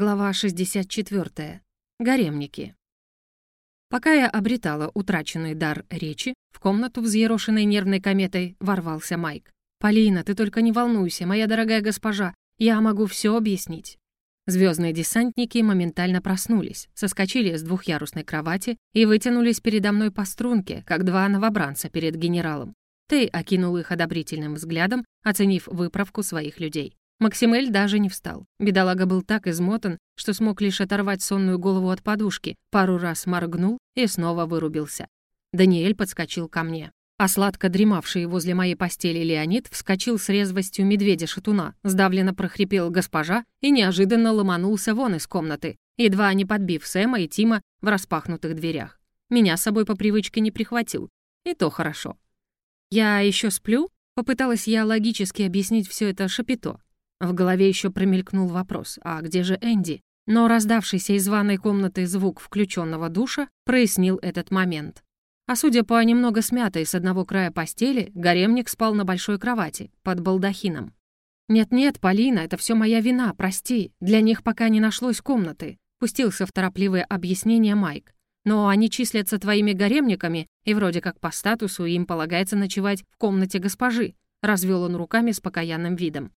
Глава 64. Гаремники. Пока я обретала утраченный дар речи, в комнату, взъерошенной нервной кометой, ворвался Майк. «Полина, ты только не волнуйся, моя дорогая госпожа, я могу все объяснить». Звездные десантники моментально проснулись, соскочили с двухъярусной кровати и вытянулись передо мной по струнке, как два новобранца перед генералом. Тей окинул их одобрительным взглядом, оценив выправку своих людей. Максимель даже не встал. Бедолага был так измотан, что смог лишь оторвать сонную голову от подушки, пару раз моргнул и снова вырубился. Даниэль подскочил ко мне. А сладко дремавший возле моей постели Леонид вскочил с резвостью медведя-шатуна, сдавленно прохрипел госпожа и неожиданно ломанулся вон из комнаты, едва не подбив Сэма и Тима в распахнутых дверях. Меня с собой по привычке не прихватил. И то хорошо. «Я еще сплю?» Попыталась я логически объяснить все это шапито, в голове еще промелькнул вопрос, а где же Энди? Но раздавшийся из ванной комнаты звук включенного душа прояснил этот момент. А судя по немного смятой с одного края постели, гаремник спал на большой кровати, под балдахином. «Нет-нет, Полина, это все моя вина, прости. Для них пока не нашлось комнаты», — пустился в торопливое объяснение Майк. «Но они числятся твоими гаремниками, и вроде как по статусу им полагается ночевать в комнате госпожи», — развел он руками с покаянным видом.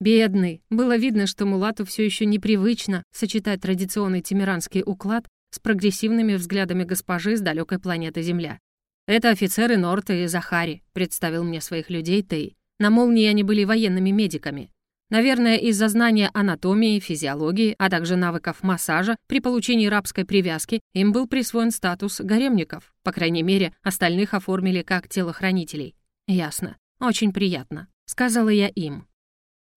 Бедный. Было видно, что Мулату все еще непривычно сочетать традиционный тимиранский уклад с прогрессивными взглядами госпожи с далекой планеты Земля. «Это офицеры Норта и Захари», — представил мне своих людей Тей. На молнии они были военными медиками. Наверное, из-за знания анатомии, физиологии, а также навыков массажа при получении рабской привязки им был присвоен статус гаремников. По крайней мере, остальных оформили как телохранителей. Ясно. Очень приятно. Сказала я им.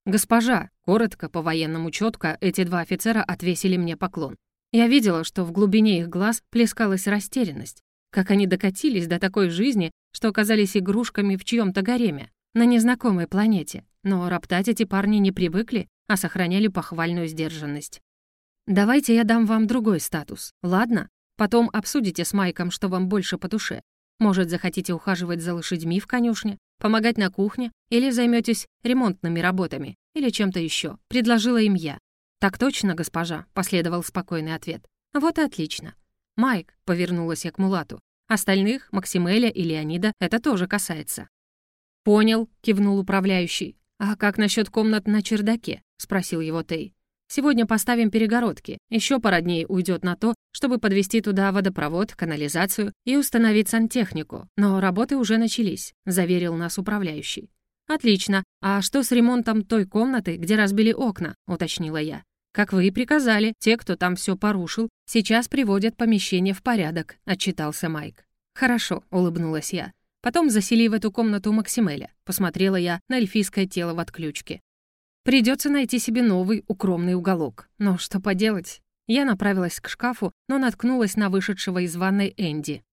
«Госпожа!» — коротко, по-военному четко, эти два офицера отвесили мне поклон. Я видела, что в глубине их глаз плескалась растерянность. Как они докатились до такой жизни, что оказались игрушками в чьем-то гареме, на незнакомой планете. Но роптать эти парни не привыкли, а сохраняли похвальную сдержанность. «Давайте я дам вам другой статус, ладно? Потом обсудите с Майком, что вам больше по душе. Может, захотите ухаживать за лошадьми в конюшне, помогать на кухне или займетесь ремонтными работами или чем-то еще, предложила им я. «Так точно, госпожа», — последовал спокойный ответ. «Вот и отлично». «Майк», — повернулась я к Мулату, «остальных, Максимеля и Леонида, это тоже касается». «Понял», — кивнул управляющий. «А как насчет комнат на чердаке?» — спросил его Тей. Сегодня поставим перегородки. Еще пара дней уйдет на то, чтобы подвести туда водопровод, канализацию и установить сантехнику. Но работы уже начались», — заверил нас управляющий. «Отлично. А что с ремонтом той комнаты, где разбили окна?» — уточнила я. «Как вы и приказали, те, кто там все порушил, сейчас приводят помещение в порядок», — отчитался Майк. «Хорошо», — улыбнулась я. Потом засели в эту комнату Максимеля. Посмотрела я на эльфийское тело в отключке. Придется найти себе новый укромный уголок. Но что поделать? Я направилась к шкафу, но наткнулась на вышедшего из ванной Энди.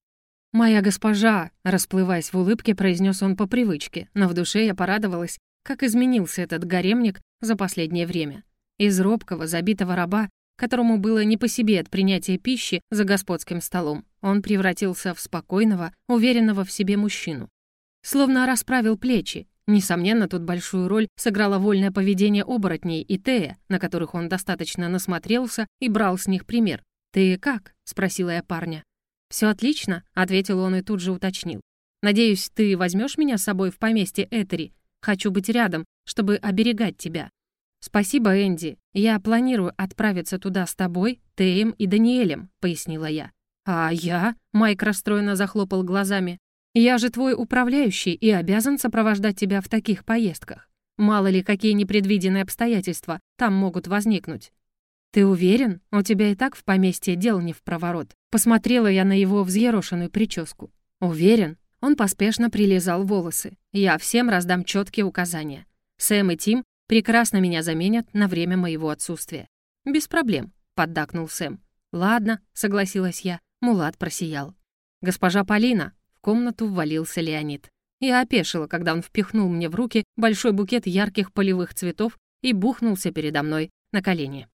«Моя госпожа!» — расплываясь в улыбке, произнес он по привычке, но в душе я порадовалась, как изменился этот гаремник за последнее время. Из робкого, забитого раба, которому было не по себе от принятия пищи за господским столом, он превратился в спокойного, уверенного в себе мужчину. Словно расправил плечи, Несомненно, тут большую роль сыграло вольное поведение оборотней и Тея, на которых он достаточно насмотрелся и брал с них пример. «Ты как?» — спросила я парня. «Все отлично», — ответил он и тут же уточнил. «Надеюсь, ты возьмешь меня с собой в поместье Этери? Хочу быть рядом, чтобы оберегать тебя». «Спасибо, Энди. Я планирую отправиться туда с тобой, Теем и Даниэлем», — пояснила я. «А я?» — Майк расстроенно захлопал глазами. Я же твой управляющий и обязан сопровождать тебя в таких поездках. Мало ли, какие непредвиденные обстоятельства там могут возникнуть. Ты уверен? У тебя и так в поместье дел не в проворот. Посмотрела я на его взъерошенную прическу. Уверен? Он поспешно прилезал волосы. Я всем раздам четкие указания. Сэм и Тим прекрасно меня заменят на время моего отсутствия. Без проблем, поддакнул Сэм. Ладно, согласилась я. Мулат просиял. Госпожа Полина, в комнату ввалился Леонид. Я опешила, когда он впихнул мне в руки большой букет ярких полевых цветов и бухнулся передо мной на колени.